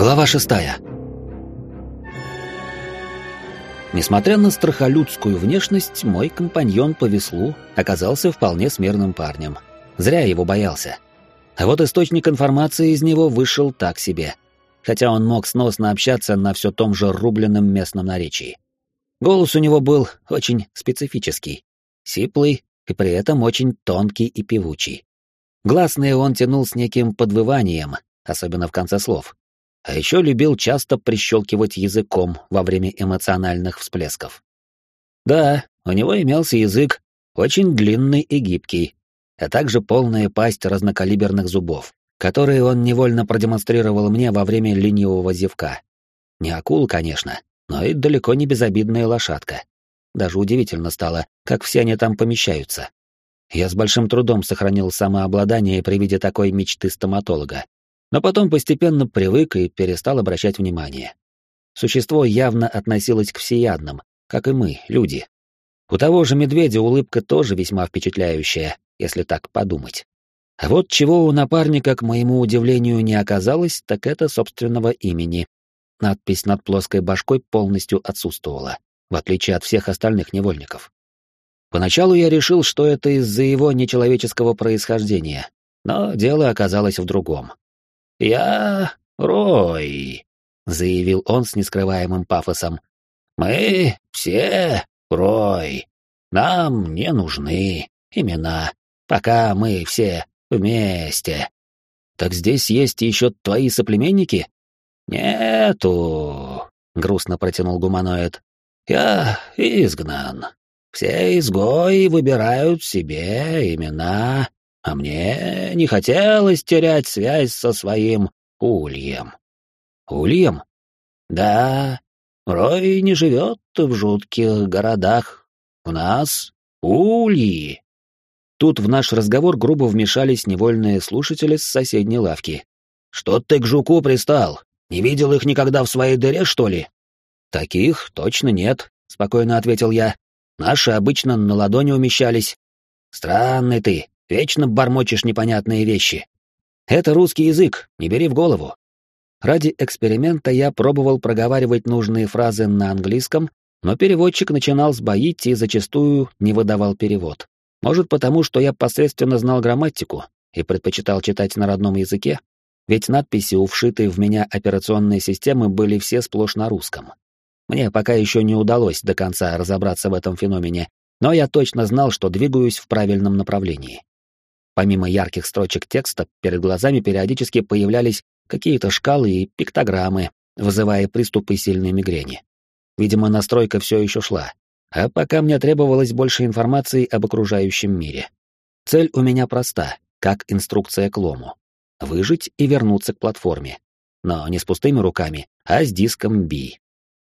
Глава шестая. Несмотря на страхолюдскую внешность, мой компаньон по веслу оказался вполне смирным парнем. Зря его боялся. А вот источник информации из него вышел так себе, хотя он мог сносно общаться на все том же рубленном местном наречии. Голос у него был очень специфический, сиплый и при этом очень тонкий и певучий. Гласные он тянул с неким подвыванием, особенно в конце слов. А еще любил часто прищелкивать языком во время эмоциональных всплесков. Да, у него имелся язык, очень длинный и гибкий, а также полная пасть разнокалиберных зубов, которые он невольно продемонстрировал мне во время ленивого зевка. Не акул, конечно, но и далеко не безобидная лошадка. Даже удивительно стало, как все они там помещаются. Я с большим трудом сохранил самообладание при виде такой мечты стоматолога, но потом постепенно привык и перестал обращать внимание. Существо явно относилось к всеядным, как и мы, люди. У того же медведя улыбка тоже весьма впечатляющая, если так подумать. А вот чего у напарника, к моему удивлению, не оказалось, так это собственного имени. Надпись над плоской башкой полностью отсутствовала, в отличие от всех остальных невольников. Поначалу я решил, что это из-за его нечеловеческого происхождения, но дело оказалось в другом. «Я Рой», — заявил он с нескрываемым пафосом. «Мы все Рой. Нам не нужны имена, пока мы все вместе». «Так здесь есть еще твои соплеменники?» «Нету», — грустно протянул гуманоид. «Я изгнан. Все изгои выбирают себе имена а мне не хотелось терять связь со своим ульем. Ульем? Да, Рой не живет в жутких городах. У нас ульи. Тут в наш разговор грубо вмешались невольные слушатели с соседней лавки. «Что ты к жуку пристал? Не видел их никогда в своей дыре, что ли?» «Таких точно нет», — спокойно ответил я. «Наши обычно на ладони умещались». «Странный ты. Вечно бормочешь непонятные вещи. Это русский язык, не бери в голову. Ради эксперимента я пробовал проговаривать нужные фразы на английском, но переводчик начинал сбоить и зачастую не выдавал перевод. Может потому, что я посредственно знал грамматику и предпочитал читать на родном языке, ведь надписи у вшитой в меня операционной системы были все сплошь на русском. Мне пока еще не удалось до конца разобраться в этом феномене, но я точно знал, что двигаюсь в правильном направлении. Помимо ярких строчек текста, перед глазами периодически появлялись какие-то шкалы и пиктограммы, вызывая приступы сильной мигрени. Видимо, настройка все еще шла, а пока мне требовалось больше информации об окружающем мире. Цель у меня проста, как инструкция к лому. Выжить и вернуться к платформе. Но не с пустыми руками, а с диском B.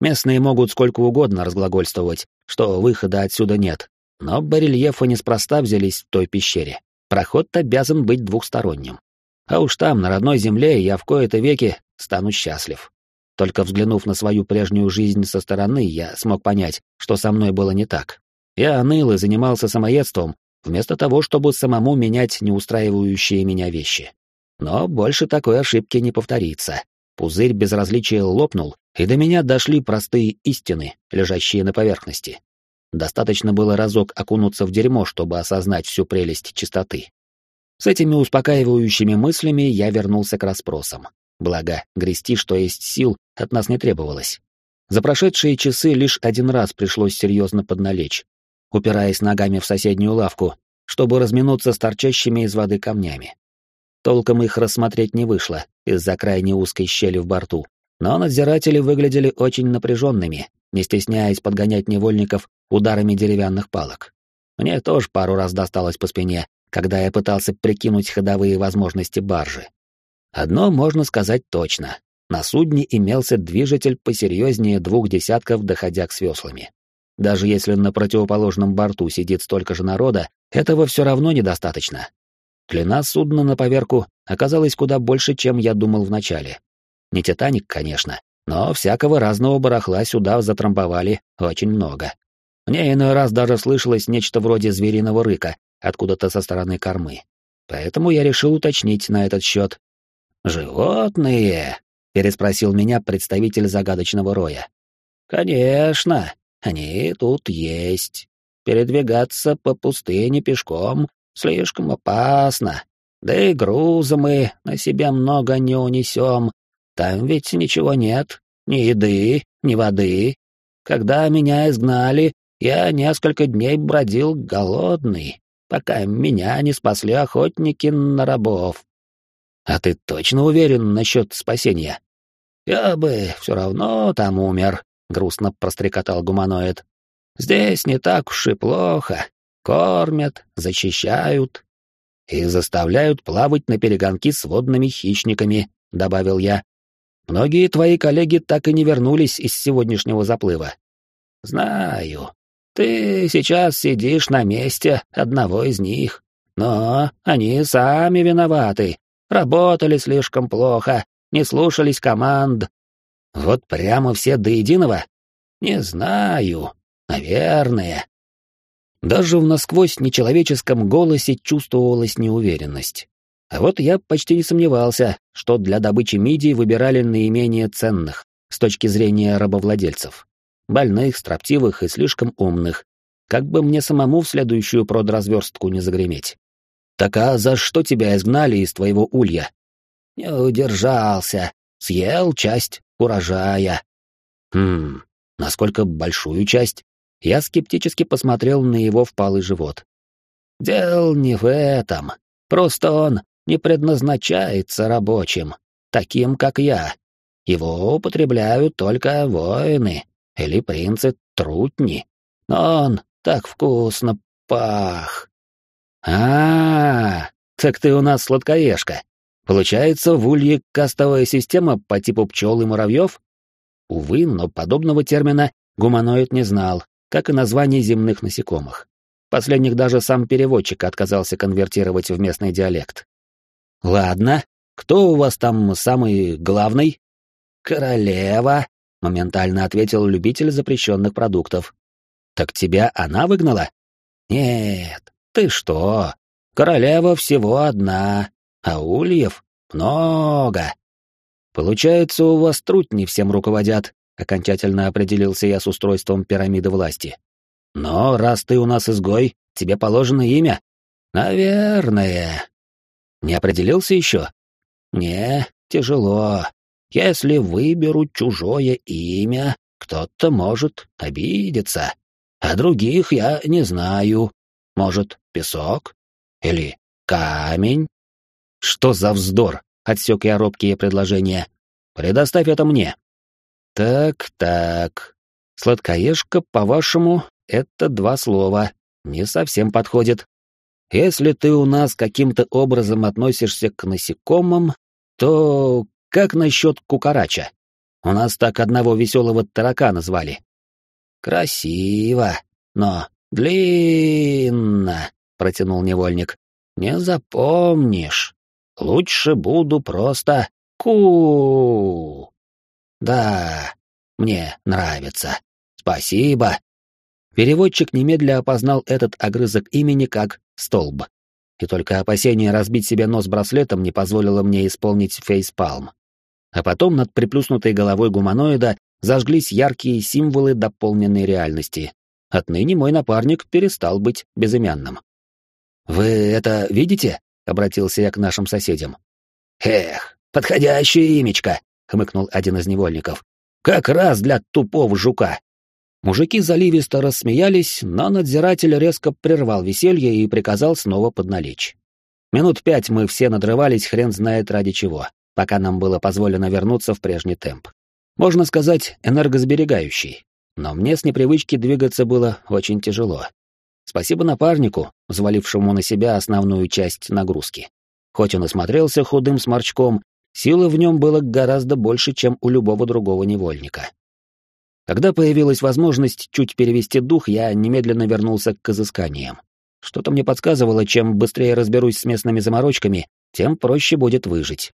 Местные могут сколько угодно разглагольствовать, что выхода отсюда нет, но барельефы неспроста взялись в той пещере. Проход обязан быть двухсторонним. А уж там, на родной земле, я в кои-то веки стану счастлив. Только взглянув на свою прежнюю жизнь со стороны, я смог понять, что со мной было не так. Я ныл и занимался самоедством, вместо того, чтобы самому менять неустраивающие меня вещи. Но больше такой ошибки не повторится. Пузырь безразличия лопнул, и до меня дошли простые истины, лежащие на поверхности. Достаточно было разок окунуться в дерьмо, чтобы осознать всю прелесть чистоты. С этими успокаивающими мыслями я вернулся к расспросам. Благо, грести, что есть сил, от нас не требовалось. За прошедшие часы лишь один раз пришлось серьезно подналечь, упираясь ногами в соседнюю лавку, чтобы разминуться с торчащими из воды камнями. Толком их рассмотреть не вышло из-за крайне узкой щели в борту, но надзиратели выглядели очень напряженными, не стесняясь подгонять невольников ударами деревянных палок. Мне тоже пару раз досталось по спине, когда я пытался прикинуть ходовые возможности баржи. Одно можно сказать точно. На судне имелся движитель посерьезнее двух десятков доходяг с веслами. Даже если на противоположном борту сидит столько же народа, этого все равно недостаточно. Длина судна на поверку оказалась куда больше, чем я думал вначале. Не «Титаник», конечно, но всякого разного барахла сюда затрамбовали очень много. Мне иной раз даже слышалось нечто вроде звериного рыка откуда-то со стороны кормы. Поэтому я решил уточнить на этот счет. «Животные!» переспросил меня представитель загадочного роя. Конечно, они тут есть. Передвигаться по пустыне пешком слишком опасно. Да и груза мы на себя много не унесем. Там ведь ничего нет, ни еды, ни воды. Когда меня изгнали, я несколько дней бродил голодный, пока меня не спасли охотники на рабов. А ты точно уверен насчет спасения? Я бы все равно там умер, грустно прострекотал гуманоид. Здесь не так уж и плохо. Кормят, защищают и заставляют плавать на перегонки с водными хищниками, добавил я. Многие твои коллеги так и не вернулись из сегодняшнего заплыва. Знаю. Ты сейчас сидишь на месте одного из них. Но они сами виноваты. Работали слишком плохо, не слушались команд. Вот прямо все до единого? Не знаю. Наверное. Даже в насквозь нечеловеческом голосе чувствовалась неуверенность. А вот я почти не сомневался, что для добычи мидий выбирали наименее ценных с точки зрения рабовладельцев. Больных, строптивых и слишком умных. Как бы мне самому в следующую продразверстку не загреметь. «Так а за что тебя изгнали из твоего улья?» «Не удержался. Съел часть урожая». «Хм, насколько большую часть?» Я скептически посмотрел на его впалый живот. «Дел не в этом. Просто он не предназначается рабочим, таким, как я. Его употребляют только воины или принцы-трутни. Но он так вкусно пах. А, -а, а так ты у нас сладкоежка. Получается, в улье кастовая система по типу пчел и муравьев? Увы, но подобного термина гуманоид не знал, как и названий земных насекомых. Последних даже сам переводчик отказался конвертировать в местный диалект. «Ладно, кто у вас там самый главный?» «Королева», — моментально ответил любитель запрещенных продуктов. «Так тебя она выгнала?» «Нет, ты что? Королева всего одна, а ульев много». «Получается, у вас трутни всем руководят», — окончательно определился я с устройством пирамиды власти. «Но раз ты у нас изгой, тебе положено имя?» «Наверное», не определился еще? Не, тяжело. Если выберу чужое имя, кто-то может обидеться. А других я не знаю. Может, песок? Или камень? Что за вздор? Отсек я робкие предложения. Предоставь это мне. Так, так. Сладкоежка, по-вашему, это два слова. Не совсем подходит. Если ты у нас каким-то образом относишься к насекомым, то как насчет кукарача? У нас так одного веселого таракана звали. Красиво, но длинно, протянул невольник. Не запомнишь. Лучше буду просто ку. Да, мне нравится. Спасибо. Переводчик немедля опознал этот огрызок имени как «столб». И только опасение разбить себе нос браслетом не позволило мне исполнить фейспалм. А потом над приплюснутой головой гуманоида зажглись яркие символы дополненной реальности. Отныне мой напарник перестал быть безымянным. «Вы это видите?» — обратился я к нашим соседям. «Эх, подходящее имечко!» — хмыкнул один из невольников. «Как раз для тупого жука!» Мужики заливисто рассмеялись, но надзиратель резко прервал веселье и приказал снова подналечь. Минут пять мы все надрывались хрен знает ради чего, пока нам было позволено вернуться в прежний темп. Можно сказать, энергосберегающий. Но мне с непривычки двигаться было очень тяжело. Спасибо напарнику, взвалившему на себя основную часть нагрузки. Хоть он и смотрелся худым сморчком, силы в нем было гораздо больше, чем у любого другого невольника. Когда появилась возможность чуть перевести дух, я немедленно вернулся к изысканиям. Что-то мне подсказывало, чем быстрее разберусь с местными заморочками, тем проще будет выжить.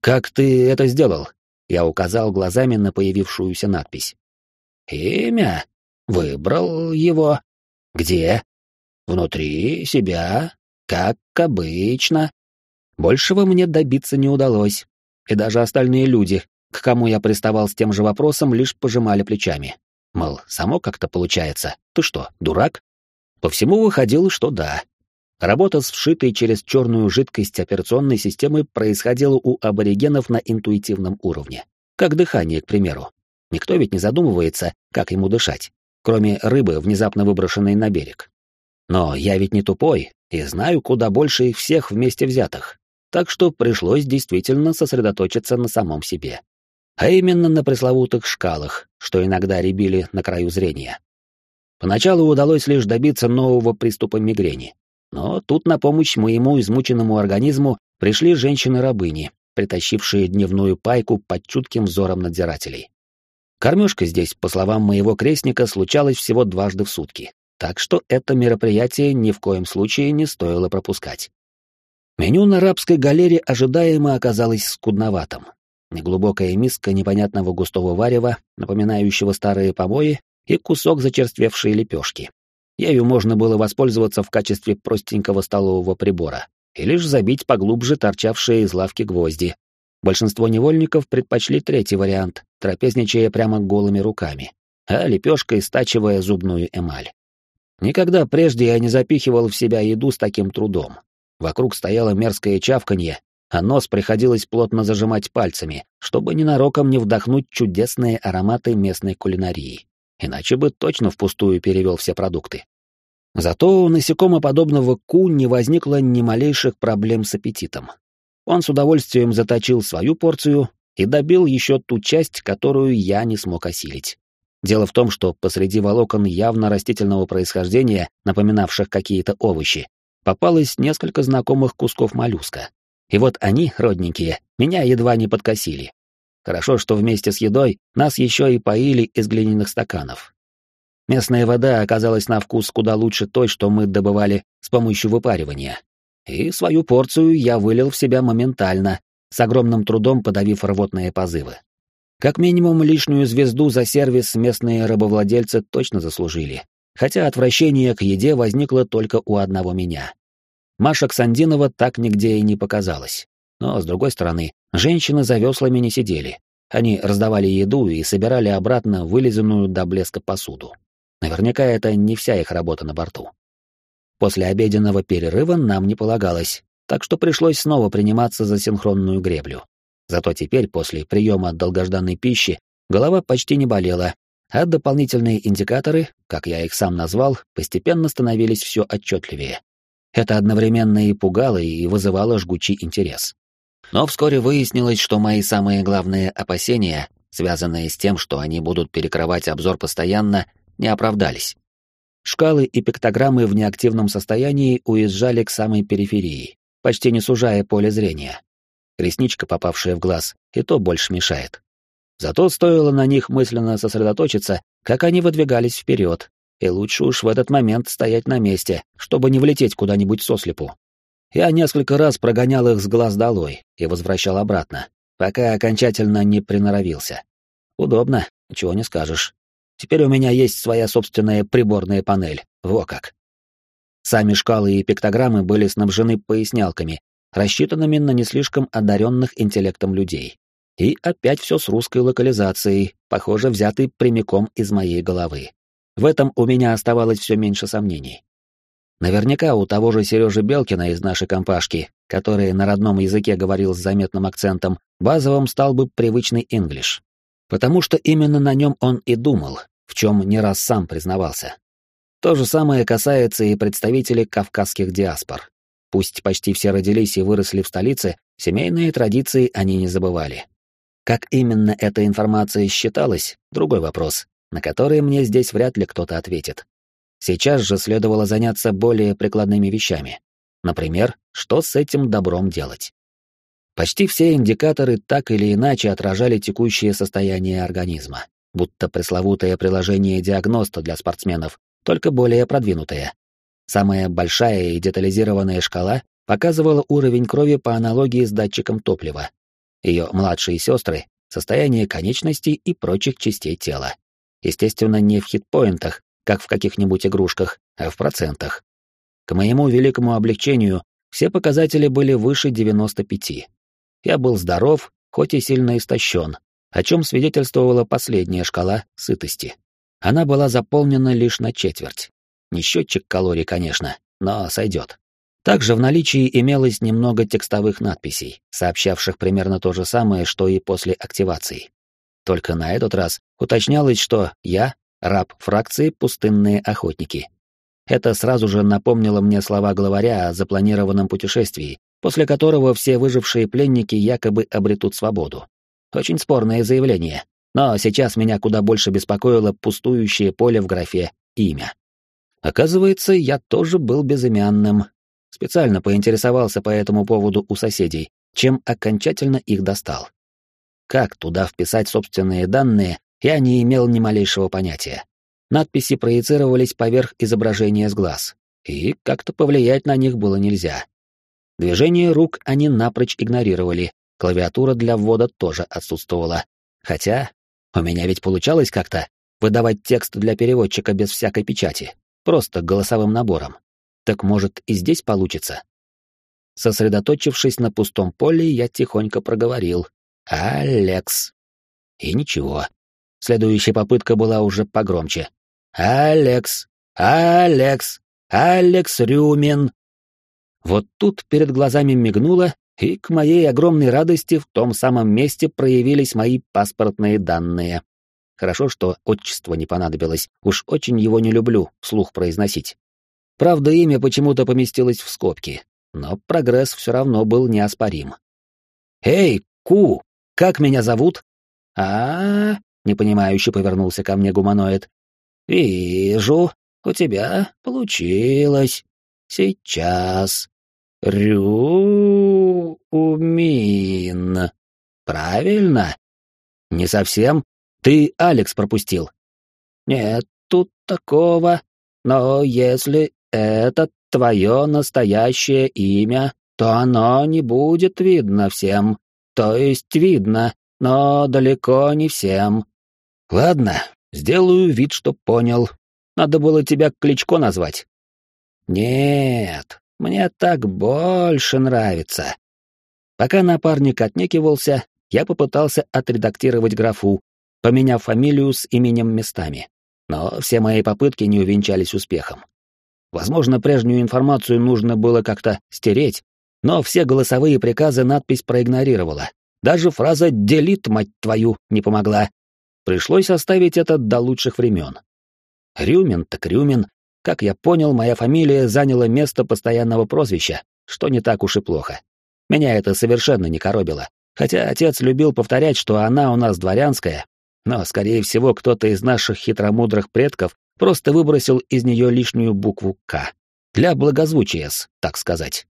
«Как ты это сделал?» Я указал глазами на появившуюся надпись. «Имя? Выбрал его. Где? Внутри себя, как обычно». Большего мне добиться не удалось, и даже остальные люди, к кому я приставал с тем же вопросом, лишь пожимали плечами. Мол, само как-то получается. Ты что, дурак? По всему выходило, что да. Работа с вшитой через черную жидкость операционной системы происходила у аборигенов на интуитивном уровне. Как дыхание, к примеру. Никто ведь не задумывается, как ему дышать, кроме рыбы, внезапно выброшенной на берег. Но я ведь не тупой и знаю куда больше их всех вместе взятых. Так что пришлось действительно сосредоточиться на самом себе. А именно на пресловутых шкалах, что иногда рябили на краю зрения. Поначалу удалось лишь добиться нового приступа мигрени. Но тут на помощь моему измученному организму пришли женщины-рабыни, притащившие дневную пайку под чутким взором надзирателей. Кормежка здесь, по словам моего крестника, случалась всего дважды в сутки, так что это мероприятие ни в коем случае не стоило пропускать. Меню на рабской галере ожидаемо оказалось скудноватым. Неглубокая миска непонятного густого варева, напоминающего старые помои, и кусок зачерствевшей лепешки. Ею можно было воспользоваться в качестве простенького столового прибора и лишь забить поглубже торчавшие из лавки гвозди. Большинство невольников предпочли третий вариант, трапезничая прямо голыми руками, а лепешкой стачивая зубную эмаль. Никогда прежде я не запихивал в себя еду с таким трудом. Вокруг стояло мерзкое чавканье, а нос приходилось плотно зажимать пальцами, чтобы ненароком не вдохнуть чудесные ароматы местной кулинарии иначе бы точно впустую перевел все продукты. Зато у насекомоподобного ку не возникло ни малейших проблем с аппетитом. Он с удовольствием заточил свою порцию и добил еще ту часть, которую я не смог осилить. Дело в том, что посреди волокон явно растительного происхождения, напоминавших какие-то овощи, попалось несколько знакомых кусков моллюска. И вот они, родненькие, меня едва не подкосили. Хорошо, что вместе с едой нас еще и поили из глиняных стаканов. Местная вода оказалась на вкус куда лучше той, что мы добывали с помощью выпаривания. И свою порцию я вылил в себя моментально, с огромным трудом подавив рвотные позывы. Как минимум лишнюю звезду за сервис местные рабовладельцы точно заслужили, хотя отвращение к еде возникло только у одного меня. Маша Ксандинова так нигде и не показалась. Но, с другой стороны, женщины за веслами не сидели. Они раздавали еду и собирали обратно вылизанную до блеска посуду. Наверняка это не вся их работа на борту. После обеденного перерыва нам не полагалось, так что пришлось снова приниматься за синхронную греблю. Зато теперь, после приема долгожданной пищи, голова почти не болела, а дополнительные индикаторы, как я их сам назвал, постепенно становились все отчетливее. Это одновременно и пугало, и вызывало жгучий интерес. Но вскоре выяснилось, что мои самые главные опасения, связанные с тем, что они будут перекрывать обзор постоянно, не оправдались. Шкалы и пиктограммы в неактивном состоянии уезжали к самой периферии, почти не сужая поле зрения. Ресничка, попавшая в глаз, и то больше мешает. Зато стоило на них мысленно сосредоточиться, как они выдвигались вперед, и лучше уж в этот момент стоять на месте, чтобы не влететь куда-нибудь сослепу. Я несколько раз прогонял их с глаз долой и возвращал обратно, пока окончательно не приноровился. Удобно, ничего не скажешь. Теперь у меня есть своя собственная приборная панель, во как. Сами шкалы и пиктограммы были снабжены пояснялками, рассчитанными на не слишком одаренных интеллектом людей. И опять все с русской локализацией, похоже, взятый прямиком из моей головы. В этом у меня оставалось все меньше сомнений. Наверняка у того же Сережи Белкина из нашей компашки, который на родном языке говорил с заметным акцентом, базовым стал бы привычный инглиш. Потому что именно на нем он и думал, в чем не раз сам признавался. То же самое касается и представителей кавказских диаспор. Пусть почти все родились и выросли в столице, семейные традиции они не забывали. Как именно эта информация считалась — другой вопрос, на который мне здесь вряд ли кто-то ответит. Сейчас же следовало заняться более прикладными вещами. Например, что с этим добром делать? Почти все индикаторы так или иначе отражали текущее состояние организма, будто пресловутое приложение диагноста для спортсменов, только более продвинутое. Самая большая и детализированная шкала показывала уровень крови по аналогии с датчиком топлива. Ее младшие сестры — состояние конечностей и прочих частей тела. Естественно, не в хитпоинтах, как в каких-нибудь игрушках, а в процентах. К моему великому облегчению все показатели были выше 95. Я был здоров, хоть и сильно истощен, о чем свидетельствовала последняя шкала сытости. Она была заполнена лишь на четверть. Не счетчик калорий, конечно, но сойдет. Также в наличии имелось немного текстовых надписей, сообщавших примерно то же самое, что и после активации. Только на этот раз уточнялось, что я — раб фракции «Пустынные охотники». Это сразу же напомнило мне слова главаря о запланированном путешествии, после которого все выжившие пленники якобы обретут свободу. Очень спорное заявление, но сейчас меня куда больше беспокоило пустующее поле в графе «Имя». Оказывается, я тоже был безымянным. Специально поинтересовался по этому поводу у соседей, чем окончательно их достал. Как туда вписать собственные данные, я не имел ни малейшего понятия. Надписи проецировались поверх изображения с глаз, и как-то повлиять на них было нельзя. Движение рук они напрочь игнорировали, клавиатура для ввода тоже отсутствовала. Хотя у меня ведь получалось как-то выдавать текст для переводчика без всякой печати, просто голосовым набором. Так может и здесь получится? Сосредоточившись на пустом поле, я тихонько проговорил. «Алекс». И ничего. Следующая попытка была уже погромче. «Алекс! Алекс! Алекс Рюмин!» Вот тут перед глазами мигнуло, и к моей огромной радости в том самом месте проявились мои паспортные данные. Хорошо, что отчество не понадобилось, уж очень его не люблю вслух произносить. Правда, имя почему-то поместилось в скобки, но прогресс все равно был неоспорим. «Эй, Ку, как меня зовут?» «А-а-а», непонимающе повернулся ко мне гуманоид. «Вижу, у тебя получилось. Сейчас. Рюмин. Правильно? Не совсем. Ты Алекс пропустил. Нет, тут такого. Но если это твое настоящее имя, то оно не будет видно всем. То есть видно, но далеко не всем. Ладно, сделаю вид, что понял. Надо было тебя Кличко назвать. Нет, мне так больше нравится. Пока напарник отнекивался, я попытался отредактировать графу, поменяв фамилию с именем местами. Но все мои попытки не увенчались успехом. Возможно, прежнюю информацию нужно было как-то стереть, но все голосовые приказы надпись проигнорировала. Даже фраза «делит, мать твою» не помогла. Пришлось оставить это до лучших времен. Рюмин так Рюмин, как я понял, моя фамилия заняла место постоянного прозвища, что не так уж и плохо. Меня это совершенно не коробило. Хотя отец любил повторять, что она у нас дворянская, но, скорее всего, кто-то из наших хитромудрых предков просто выбросил из нее лишнюю букву «К». Для благозвучия, так сказать.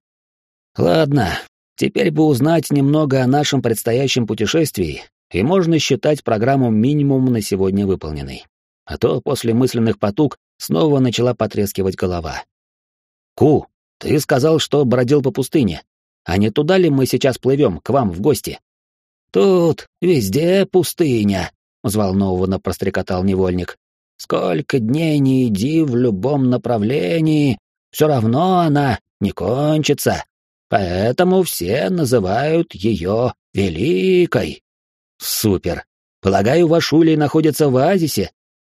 Ладно, теперь бы узнать немного о нашем предстоящем путешествии, и можно считать программу минимум на сегодня выполненной а то после мысленных потуг снова начала потрескивать голова. «Ку, ты сказал, что бродил по пустыне. А не туда ли мы сейчас плывем, к вам в гости?» «Тут везде пустыня», — взволнованно прострекотал невольник. «Сколько дней не иди в любом направлении, все равно она не кончится. Поэтому все называют ее Великой». «Супер! Полагаю, ваш улей находится в оазисе?»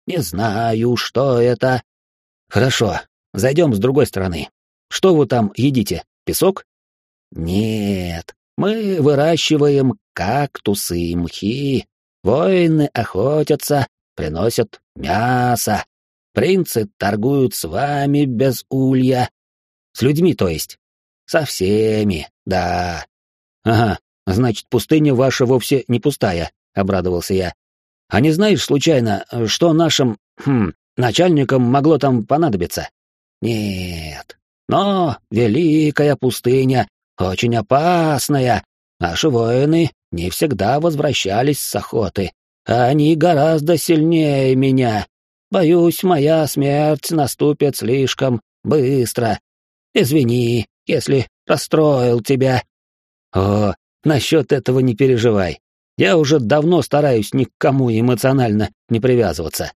Не знаю, что это. Хорошо, зайдем с другой стороны. Что вы там едите? Песок? Нет, мы выращиваем кактусы и мхи. Воины охотятся, приносят мясо. Принцы торгуют с вами без улья. С людьми, то есть? Со всеми, да. Ага, значит, пустыня ваша вовсе не пустая, обрадовался я. А не знаешь, случайно, что нашим, хм, начальникам могло там понадобиться? Нет. Но великая пустыня, очень опасная. Наши воины не всегда возвращались с охоты. Они гораздо сильнее меня. Боюсь, моя смерть наступит слишком быстро. Извини, если расстроил тебя. О, насчет этого не переживай. Я уже давно стараюсь ни к кому эмоционально не привязываться.